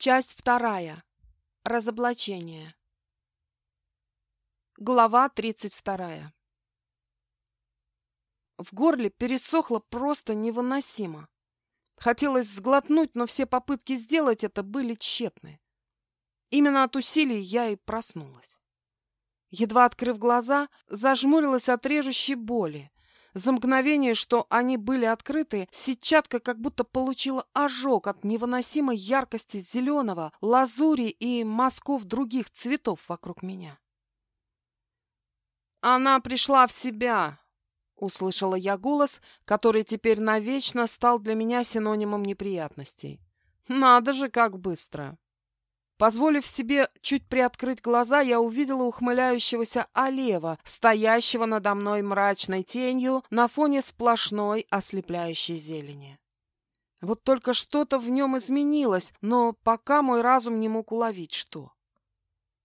Часть вторая. Разоблачение. Глава тридцать вторая. В горле пересохло просто невыносимо. Хотелось сглотнуть, но все попытки сделать это были тщетны. Именно от усилий я и проснулась. Едва открыв глаза, зажмурилась от режущей боли. За мгновение, что они были открыты, сетчатка как будто получила ожог от невыносимой яркости зеленого, лазури и мазков других цветов вокруг меня. «Она пришла в себя!» — услышала я голос, который теперь навечно стал для меня синонимом неприятностей. «Надо же, как быстро!» Позволив себе чуть приоткрыть глаза, я увидела ухмыляющегося Олева, стоящего надо мной мрачной тенью на фоне сплошной ослепляющей зелени. Вот только что-то в нем изменилось, но пока мой разум не мог уловить, что.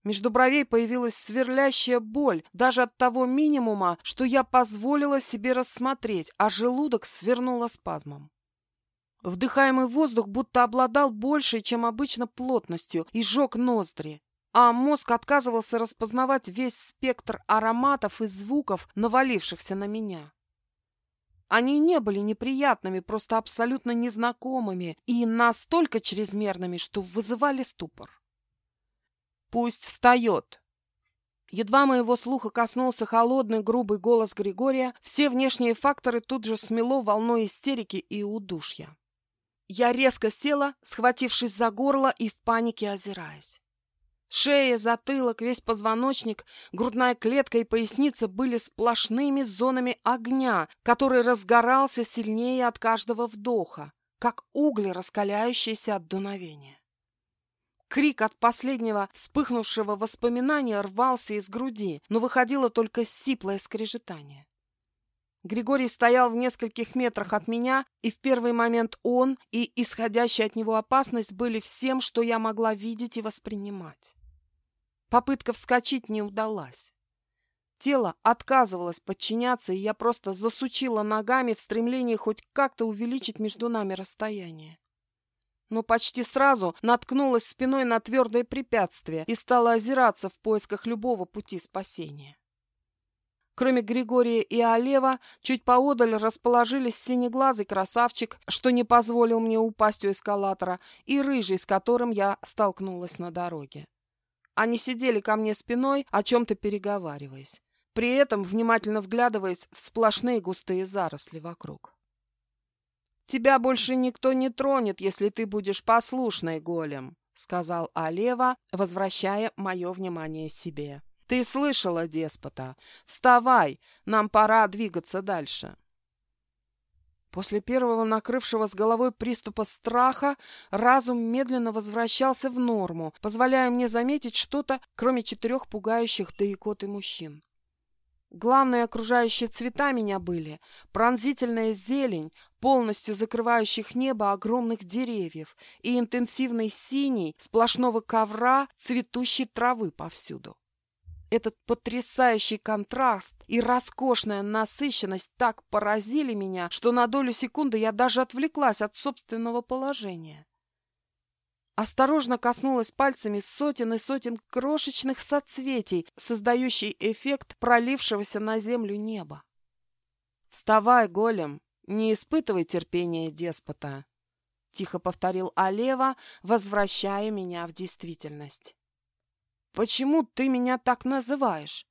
Между бровей появилась сверлящая боль даже от того минимума, что я позволила себе рассмотреть, а желудок свернула спазмом. Вдыхаемый воздух будто обладал большей, чем обычно, плотностью и жег ноздри, а мозг отказывался распознавать весь спектр ароматов и звуков, навалившихся на меня. Они не были неприятными, просто абсолютно незнакомыми и настолько чрезмерными, что вызывали ступор. «Пусть встает!» Едва моего слуха коснулся холодный, грубый голос Григория, все внешние факторы тут же смело волной истерики и удушья. Я резко села, схватившись за горло и в панике озираясь. Шея, затылок, весь позвоночник, грудная клетка и поясница были сплошными зонами огня, который разгорался сильнее от каждого вдоха, как угли, раскаляющиеся от дуновения. Крик от последнего вспыхнувшего воспоминания рвался из груди, но выходило только сиплое скрежетание. Григорий стоял в нескольких метрах от меня, и в первый момент он и исходящая от него опасность были всем, что я могла видеть и воспринимать. Попытка вскочить не удалась. Тело отказывалось подчиняться, и я просто засучила ногами в стремлении хоть как-то увеличить между нами расстояние. Но почти сразу наткнулась спиной на твердое препятствие и стала озираться в поисках любого пути спасения. Кроме Григория и Олева, чуть поодаль расположились синеглазый красавчик, что не позволил мне упасть у эскалатора, и рыжий, с которым я столкнулась на дороге. Они сидели ко мне спиной, о чем-то переговариваясь, при этом внимательно вглядываясь в сплошные густые заросли вокруг. «Тебя больше никто не тронет, если ты будешь послушной, голем», — сказал Олева, возвращая мое внимание себе. Ты слышала, деспота? Вставай, нам пора двигаться дальше. После первого накрывшего с головой приступа страха разум медленно возвращался в норму, позволяя мне заметить что-то, кроме четырех пугающих до икоты мужчин. Главные окружающие цвета меня были пронзительная зелень, полностью закрывающих небо огромных деревьев, и интенсивный синий сплошного ковра цветущей травы повсюду. Этот потрясающий контраст и роскошная насыщенность так поразили меня, что на долю секунды я даже отвлеклась от собственного положения. Осторожно коснулась пальцами сотен и сотен крошечных соцветий, создающий эффект пролившегося на землю неба. «Вставай, голем, не испытывай терпения деспота», — тихо повторил Алева, возвращая меня в действительность. Почему ты меня так называешь?»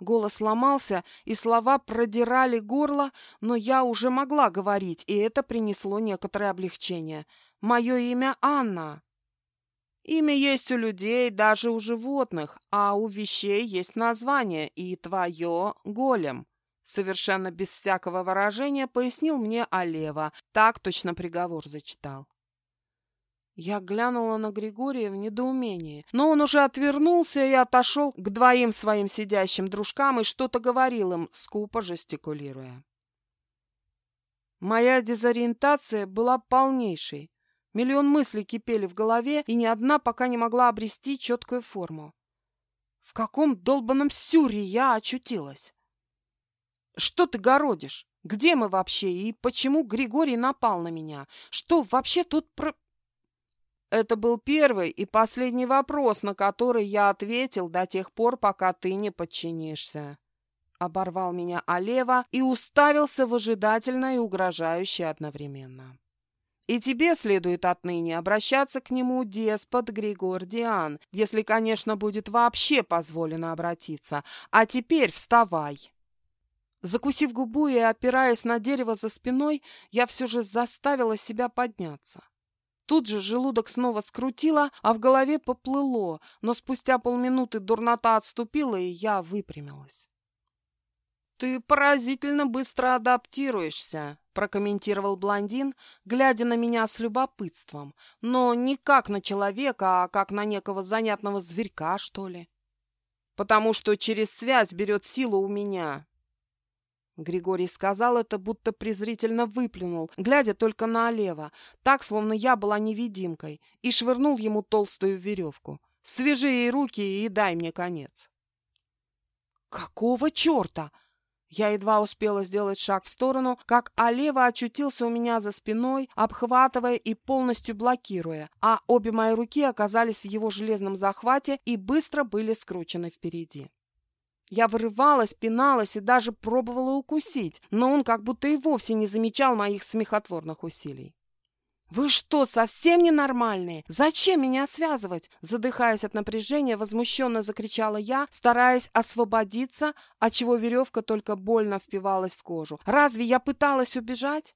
Голос ломался, и слова продирали горло, но я уже могла говорить, и это принесло некоторое облегчение. «Мое имя Анна». «Имя есть у людей, даже у животных, а у вещей есть название, и твое — голем», совершенно без всякого выражения пояснил мне Алева. Так точно приговор зачитал. Я глянула на Григория в недоумении, но он уже отвернулся и отошел к двоим своим сидящим дружкам и что-то говорил им, скупо жестикулируя. Моя дезориентация была полнейшей. Миллион мыслей кипели в голове, и ни одна пока не могла обрести четкую форму. В каком долбанном сюре я очутилась? Что ты городишь? Где мы вообще? И почему Григорий напал на меня? Что вообще тут про... Это был первый и последний вопрос, на который я ответил до тех пор, пока ты не подчинишься. Оборвал меня Алева и уставился выжидательно и угрожающе одновременно. И тебе следует отныне обращаться к нему деспот Григордиан, если, конечно, будет вообще позволено обратиться. А теперь вставай!» Закусив губу и опираясь на дерево за спиной, я все же заставила себя подняться. Тут же желудок снова скрутило, а в голове поплыло, но спустя полминуты дурнота отступила, и я выпрямилась. «Ты поразительно быстро адаптируешься», — прокомментировал блондин, глядя на меня с любопытством, но не как на человека, а как на некого занятного зверька, что ли. «Потому что через связь берет силу у меня». Григорий сказал это, будто презрительно выплюнул, глядя только на Олева, так, словно я была невидимкой, и швырнул ему толстую веревку. «Свяжи ей руки и дай мне конец». «Какого черта?» Я едва успела сделать шаг в сторону, как Алева очутился у меня за спиной, обхватывая и полностью блокируя, а обе мои руки оказались в его железном захвате и быстро были скручены впереди. Я вырывалась, пиналась и даже пробовала укусить, но он как будто и вовсе не замечал моих смехотворных усилий. «Вы что, совсем ненормальные? Зачем меня связывать?» Задыхаясь от напряжения, возмущенно закричала я, стараясь освободиться, отчего веревка только больно впивалась в кожу. «Разве я пыталась убежать?»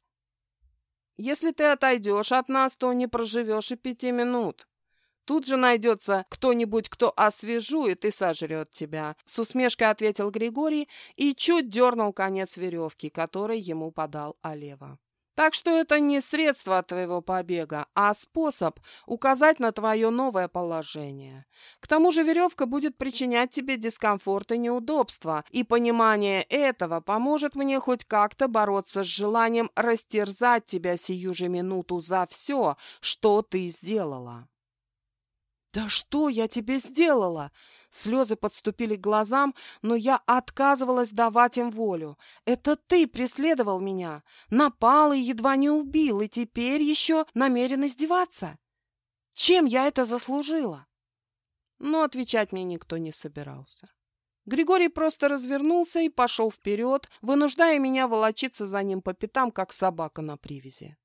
«Если ты отойдешь от нас, то не проживешь и пяти минут. Тут же найдется кто-нибудь, кто освежует и сожрет тебя», — с усмешкой ответил Григорий и чуть дернул конец веревки, который ему подал Олева. Так что это не средство твоего побега, а способ указать на твое новое положение. К тому же веревка будет причинять тебе дискомфорт и неудобства, и понимание этого поможет мне хоть как-то бороться с желанием растерзать тебя сию же минуту за все, что ты сделала. «Да что я тебе сделала?» Слезы подступили к глазам, но я отказывалась давать им волю. «Это ты преследовал меня, напал и едва не убил, и теперь еще намерен издеваться? Чем я это заслужила?» Но отвечать мне никто не собирался. Григорий просто развернулся и пошел вперед, вынуждая меня волочиться за ним по пятам, как собака на привязи.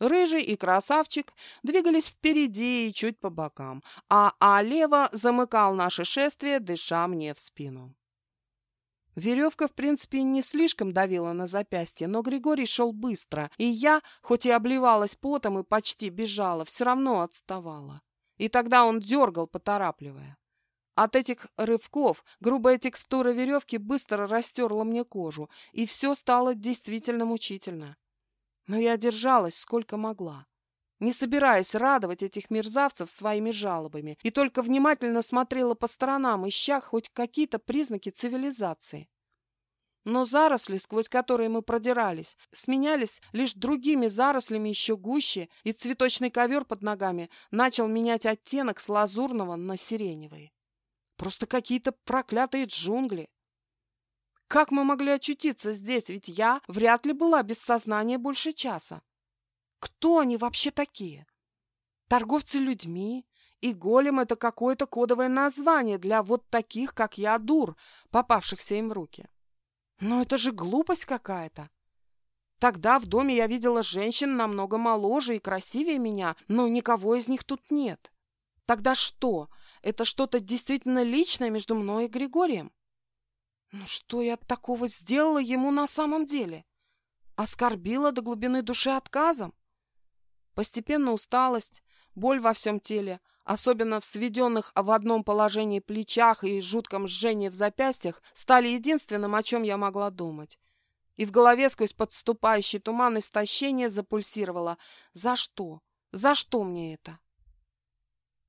Рыжий и красавчик двигались впереди и чуть по бокам, а Алева замыкал наше шествие, дыша мне в спину. Веревка, в принципе, не слишком давила на запястье, но Григорий шел быстро, и я, хоть и обливалась потом и почти бежала, все равно отставала. И тогда он дергал, поторапливая. От этих рывков грубая текстура веревки быстро растерла мне кожу, и все стало действительно мучительно. Но я держалась сколько могла, не собираясь радовать этих мерзавцев своими жалобами, и только внимательно смотрела по сторонам, ища хоть какие-то признаки цивилизации. Но заросли, сквозь которые мы продирались, сменялись лишь другими зарослями еще гуще, и цветочный ковер под ногами начал менять оттенок с лазурного на сиреневый. Просто какие-то проклятые джунгли. Как мы могли очутиться здесь, ведь я вряд ли была без сознания больше часа. Кто они вообще такие? Торговцы людьми? И голем — это какое-то кодовое название для вот таких, как я, дур, попавшихся им в руки. Но это же глупость какая-то. Тогда в доме я видела женщин намного моложе и красивее меня, но никого из них тут нет. Тогда что? Это что-то действительно личное между мной и Григорием? Ну что я такого сделала ему на самом деле? Оскорбила до глубины души отказом? Постепенно усталость, боль во всем теле, особенно в сведенных в одном положении плечах и жутком жжении в запястьях, стали единственным, о чем я могла думать. И в голове сквозь подступающий туман истощения запульсировало. За что? За что мне это?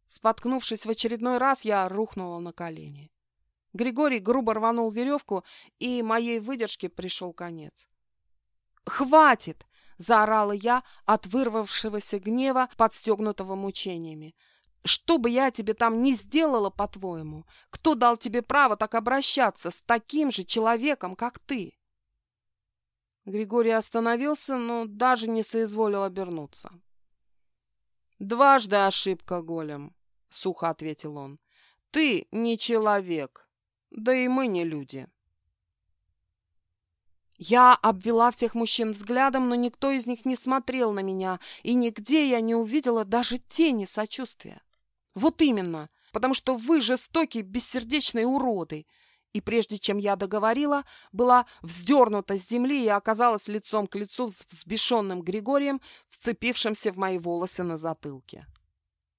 Споткнувшись в очередной раз, я рухнула на колени. Григорий грубо рванул веревку, и моей выдержке пришел конец. «Хватит!» — заорала я от вырвавшегося гнева, подстегнутого мучениями. «Что бы я тебе там ни сделала, по-твоему? Кто дал тебе право так обращаться с таким же человеком, как ты?» Григорий остановился, но даже не соизволил обернуться. «Дважды ошибка, голем», — сухо ответил он. «Ты не человек, да и мы не люди». Я обвела всех мужчин взглядом, но никто из них не смотрел на меня, и нигде я не увидела даже тени сочувствия. Вот именно, потому что вы жестокие, бессердечные уроды. И прежде чем я договорила, была вздернута с земли и оказалась лицом к лицу с взбешенным Григорием, вцепившимся в мои волосы на затылке.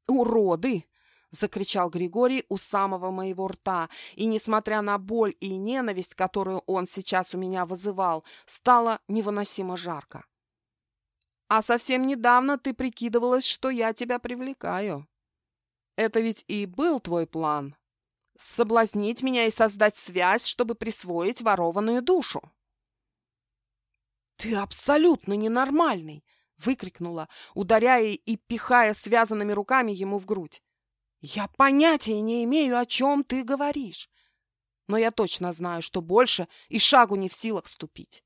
«Уроды!» — закричал Григорий у самого моего рта, и, несмотря на боль и ненависть, которую он сейчас у меня вызывал, стало невыносимо жарко. «А совсем недавно ты прикидывалась, что я тебя привлекаю. Это ведь и был твой план — соблазнить меня и создать связь, чтобы присвоить ворованную душу». «Ты абсолютно ненормальный!» — выкрикнула, ударяя и пихая связанными руками ему в грудь. Я понятия не имею, о чем ты говоришь. Но я точно знаю, что больше и шагу не в силах ступить.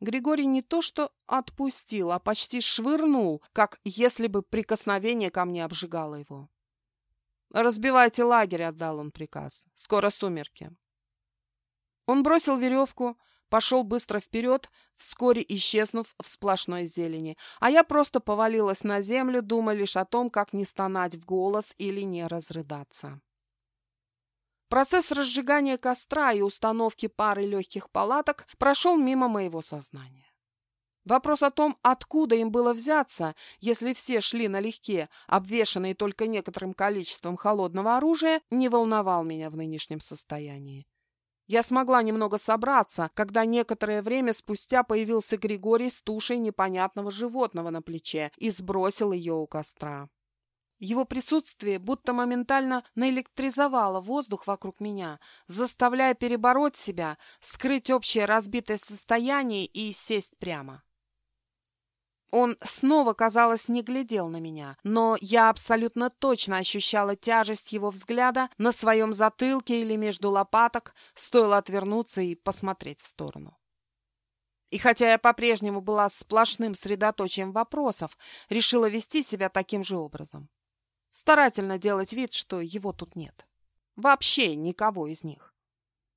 Григорий не то что отпустил, а почти швырнул, как если бы прикосновение ко мне обжигало его. «Разбивайте лагерь», — отдал он приказ. «Скоро сумерки». Он бросил веревку, пошел быстро вперед, вскоре исчезнув в сплошной зелени, а я просто повалилась на землю, думая лишь о том, как не стонать в голос или не разрыдаться. Процесс разжигания костра и установки пары легких палаток прошел мимо моего сознания. Вопрос о том, откуда им было взяться, если все шли налегке, обвешанные только некоторым количеством холодного оружия, не волновал меня в нынешнем состоянии. Я смогла немного собраться, когда некоторое время спустя появился Григорий с тушей непонятного животного на плече и сбросил ее у костра. Его присутствие будто моментально наэлектризовало воздух вокруг меня, заставляя перебороть себя, скрыть общее разбитое состояние и сесть прямо. Он снова, казалось, не глядел на меня, но я абсолютно точно ощущала тяжесть его взгляда на своем затылке или между лопаток, стоило отвернуться и посмотреть в сторону. И хотя я по-прежнему была сплошным средоточием вопросов, решила вести себя таким же образом. Старательно делать вид, что его тут нет. Вообще никого из них.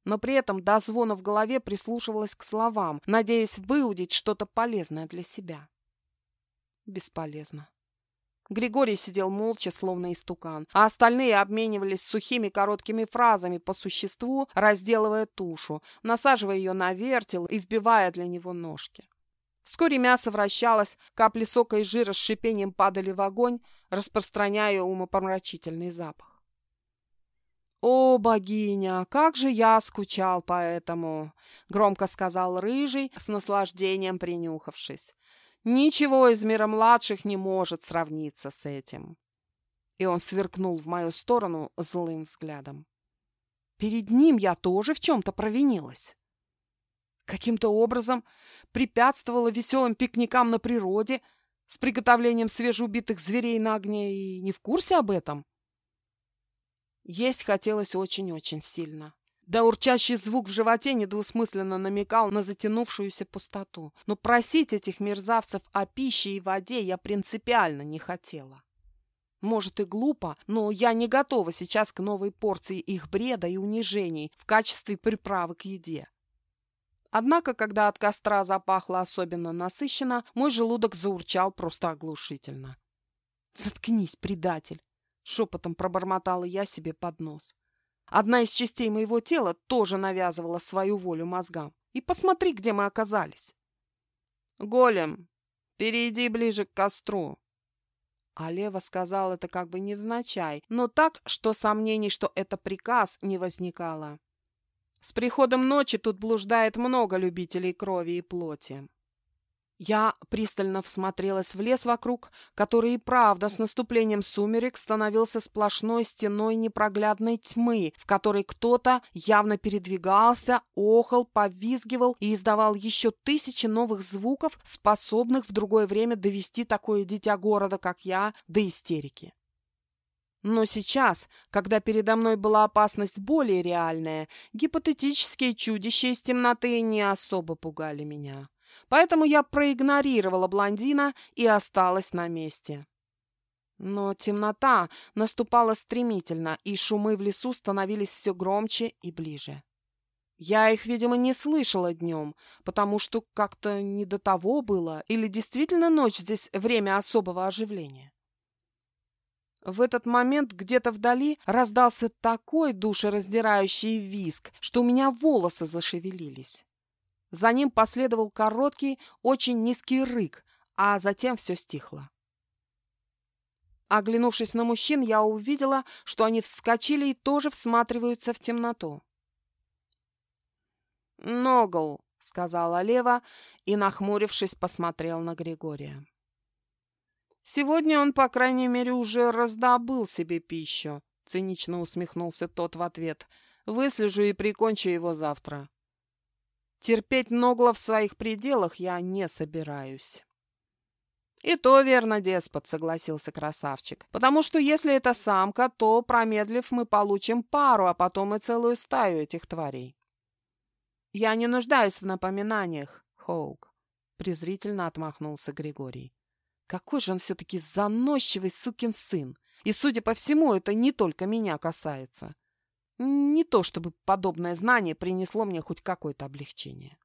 Но при этом до звона в голове прислушивалась к словам, надеясь выудить что-то полезное для себя. Бесполезно. Григорий сидел молча, словно истукан, а остальные обменивались сухими короткими фразами по существу, разделывая тушу, насаживая ее на вертел и вбивая для него ножки. Вскоре мясо вращалось, капли сока и жира с шипением падали в огонь, распространяя умопомрачительный запах. «О, богиня, как же я скучал по этому!» — громко сказал Рыжий, с наслаждением принюхавшись. Ничего из мира младших не может сравниться с этим. И он сверкнул в мою сторону злым взглядом. Перед ним я тоже в чем-то провинилась. Каким-то образом препятствовала веселым пикникам на природе с приготовлением свежеубитых зверей на огне и не в курсе об этом. Есть хотелось очень-очень сильно. Да урчащий звук в животе недвусмысленно намекал на затянувшуюся пустоту. Но просить этих мерзавцев о пище и воде я принципиально не хотела. Может и глупо, но я не готова сейчас к новой порции их бреда и унижений в качестве приправы к еде. Однако, когда от костра запахло особенно насыщенно, мой желудок заурчал просто оглушительно. «Заткнись, предатель!» — шепотом пробормотала я себе под нос. Одна из частей моего тела тоже навязывала свою волю мозгам. И посмотри, где мы оказались. «Голем, перейди ближе к костру». А Лева сказал это как бы невзначай, но так, что сомнений, что это приказ, не возникало. С приходом ночи тут блуждает много любителей крови и плоти. Я пристально всмотрелась в лес вокруг, который и правда с наступлением сумерек становился сплошной стеной непроглядной тьмы, в которой кто-то явно передвигался, охал, повизгивал и издавал еще тысячи новых звуков, способных в другое время довести такое дитя города, как я, до истерики. Но сейчас, когда передо мной была опасность более реальная, гипотетические чудища из темноты не особо пугали меня. Поэтому я проигнорировала блондина и осталась на месте. Но темнота наступала стремительно, и шумы в лесу становились все громче и ближе. Я их, видимо, не слышала днем, потому что как-то не до того было, или действительно ночь здесь время особого оживления. В этот момент где-то вдали раздался такой душераздирающий визг, что у меня волосы зашевелились. За ним последовал короткий, очень низкий рык, а затем все стихло. Оглянувшись на мужчин, я увидела, что они вскочили и тоже всматриваются в темноту. «Ногл», — сказала Лева и, нахмурившись, посмотрел на Григория. «Сегодня он, по крайней мере, уже раздобыл себе пищу», — цинично усмехнулся тот в ответ. «Выслежу и прикончу его завтра». Терпеть Ногла в своих пределах я не собираюсь. «И то верно, деспот», — согласился красавчик. «Потому что если это самка, то, промедлив, мы получим пару, а потом и целую стаю этих тварей». «Я не нуждаюсь в напоминаниях, Хоук», — презрительно отмахнулся Григорий. «Какой же он все-таки заносчивый сукин сын! И, судя по всему, это не только меня касается. Не то чтобы подобное знание принесло мне хоть какое-то облегчение».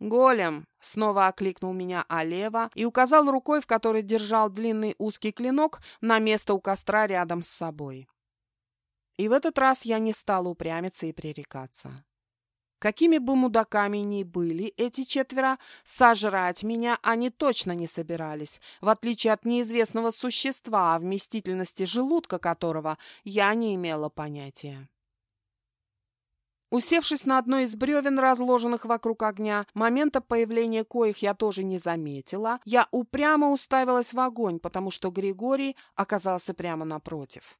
«Голем!» — снова окликнул меня Алева и указал рукой, в которой держал длинный узкий клинок, на место у костра рядом с собой. И в этот раз я не стала упрямиться и пререкаться. Какими бы мудаками ни были эти четверо, сожрать меня они точно не собирались, в отличие от неизвестного существа, о вместительности желудка которого я не имела понятия. Усевшись на одно из бревен, разложенных вокруг огня, момента появления коих я тоже не заметила, я упрямо уставилась в огонь, потому что Григорий оказался прямо напротив.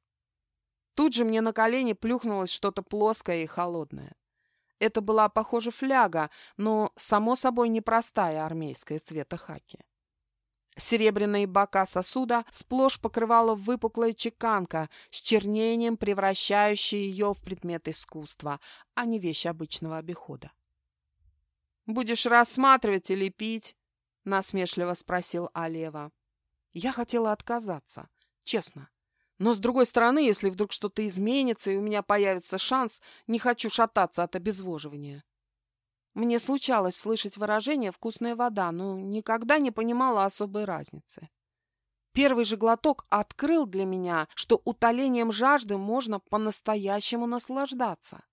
Тут же мне на колени плюхнулось что-то плоское и холодное. Это была, похоже, фляга, но, само собой, непростая армейская цвета хаки. Серебряные бока сосуда сплошь покрывала выпуклая чеканка с чернением, превращающая ее в предмет искусства, а не вещь обычного обихода. «Будешь рассматривать или пить?» — насмешливо спросил Алева. Я хотела отказаться, честно. Но, с другой стороны, если вдруг что-то изменится и у меня появится шанс, не хочу шататься от обезвоживания. Мне случалось слышать выражение «вкусная вода», но никогда не понимала особой разницы. Первый же глоток открыл для меня, что утолением жажды можно по-настоящему наслаждаться.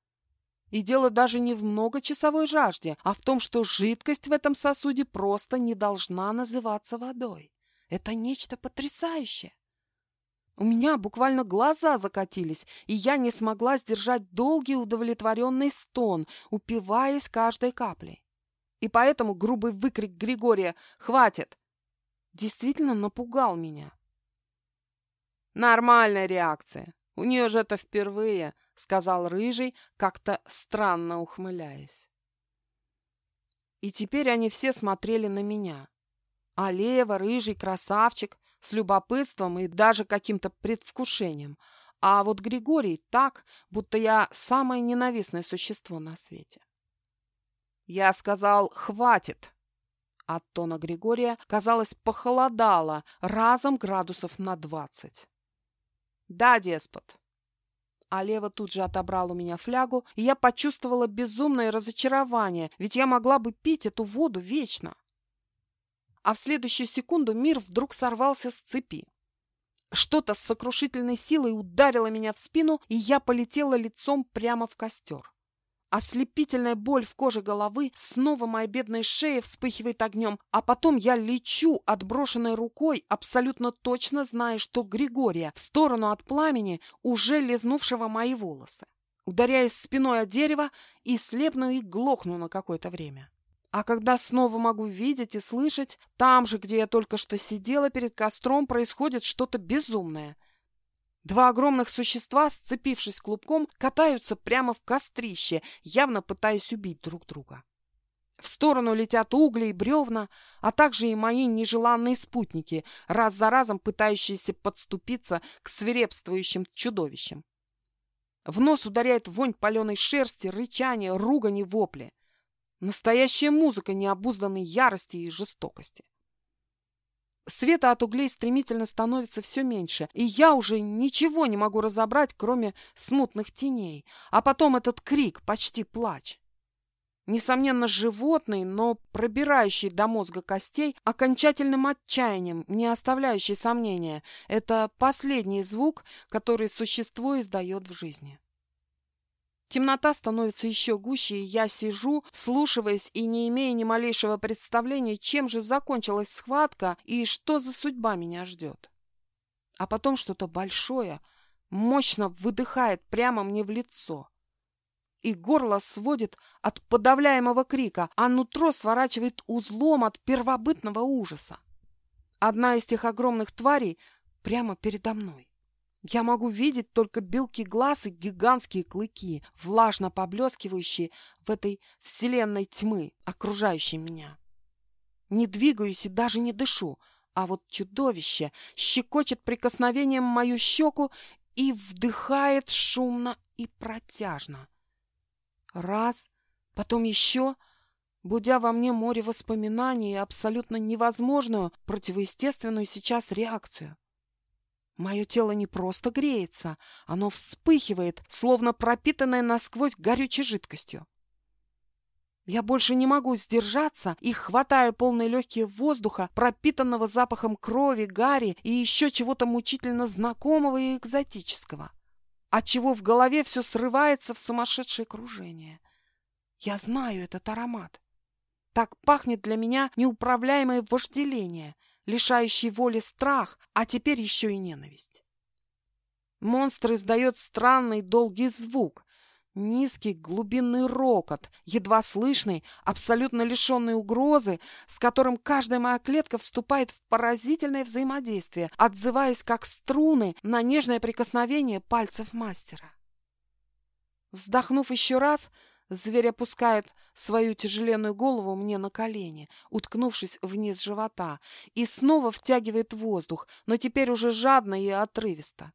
И дело даже не в многочасовой жажде, а в том, что жидкость в этом сосуде просто не должна называться водой. Это нечто потрясающее. У меня буквально глаза закатились, и я не смогла сдержать долгий удовлетворенный стон, упиваясь каждой каплей. И поэтому грубый выкрик Григория «Хватит!» действительно напугал меня. «Нормальная реакция. У нее же это впервые», — сказал Рыжий, как-то странно ухмыляясь. И теперь они все смотрели на меня. А Лева, Рыжий, Красавчик, с любопытством и даже каким-то предвкушением. А вот Григорий так, будто я самое ненавистное существо на свете. Я сказал «хватит». От тона Григория, казалось, похолодало разом градусов на двадцать. «Да, деспот». А Лева тут же отобрал у меня флягу, и я почувствовала безумное разочарование, ведь я могла бы пить эту воду вечно а в следующую секунду мир вдруг сорвался с цепи. Что-то с сокрушительной силой ударило меня в спину, и я полетела лицом прямо в костер. Ослепительная боль в коже головы, снова моя бедная шея вспыхивает огнем, а потом я лечу, отброшенной рукой, абсолютно точно зная, что Григория в сторону от пламени, уже лизнувшего мои волосы. Ударяясь спиной о дерево и слепну и глохну на какое-то время. А когда снова могу видеть и слышать, там же, где я только что сидела перед костром, происходит что-то безумное. Два огромных существа, сцепившись клубком, катаются прямо в кострище, явно пытаясь убить друг друга. В сторону летят угли и бревна, а также и мои нежеланные спутники, раз за разом пытающиеся подступиться к свирепствующим чудовищам. В нос ударяет вонь паленой шерсти, рычание, ругань и вопли. Настоящая музыка необузданной ярости и жестокости. Света от углей стремительно становится все меньше, и я уже ничего не могу разобрать, кроме смутных теней. А потом этот крик, почти плач. Несомненно, животный, но пробирающий до мозга костей, окончательным отчаянием, не оставляющий сомнения. Это последний звук, который существо издает в жизни. Темнота становится еще гуще, и я сижу, вслушиваясь и не имея ни малейшего представления, чем же закончилась схватка и что за судьба меня ждет. А потом что-то большое, мощно выдыхает прямо мне в лицо. И горло сводит от подавляемого крика, а нутро сворачивает узлом от первобытного ужаса. Одна из тех огромных тварей прямо передо мной. Я могу видеть только белки глаз и гигантские клыки, влажно поблескивающие в этой вселенной тьмы, окружающей меня. Не двигаюсь и даже не дышу, а вот чудовище щекочет прикосновением мою щеку и вдыхает шумно и протяжно. Раз, потом еще, будя во мне море воспоминаний и абсолютно невозможную, противоестественную сейчас реакцию. Мое тело не просто греется, оно вспыхивает, словно пропитанное насквозь горючей жидкостью. Я больше не могу сдержаться и, хватая полные легкие воздуха, пропитанного запахом крови, гари и еще чего-то мучительно знакомого и экзотического, отчего в голове все срывается в сумасшедшее кружение. Я знаю этот аромат. Так пахнет для меня неуправляемое вожделение, лишающий воли страх, а теперь еще и ненависть. Монстр издает странный долгий звук, низкий глубинный рокот, едва слышный, абсолютно лишенный угрозы, с которым каждая моя клетка вступает в поразительное взаимодействие, отзываясь как струны на нежное прикосновение пальцев мастера. Вздохнув еще раз, Зверь опускает свою тяжеленную голову мне на колени, уткнувшись вниз живота, и снова втягивает воздух, но теперь уже жадно и отрывисто.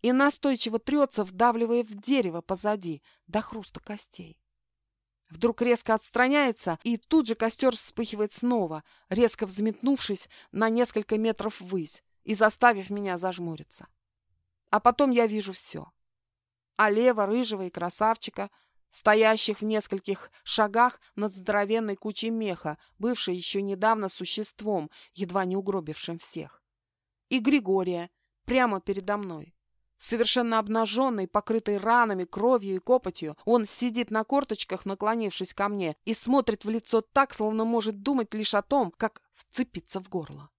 И настойчиво трется, вдавливая в дерево позади, до хруста костей. Вдруг резко отстраняется, и тут же костер вспыхивает снова, резко взметнувшись на несколько метров ввысь и заставив меня зажмуриться. А потом я вижу все. А лево рыжего и красавчика — стоящих в нескольких шагах над здоровенной кучей меха, бывшей еще недавно существом, едва не угробившим всех. И Григория, прямо передо мной. Совершенно обнаженный, покрытый ранами, кровью и копотью, он сидит на корточках, наклонившись ко мне, и смотрит в лицо так, словно может думать лишь о том, как вцепиться в горло.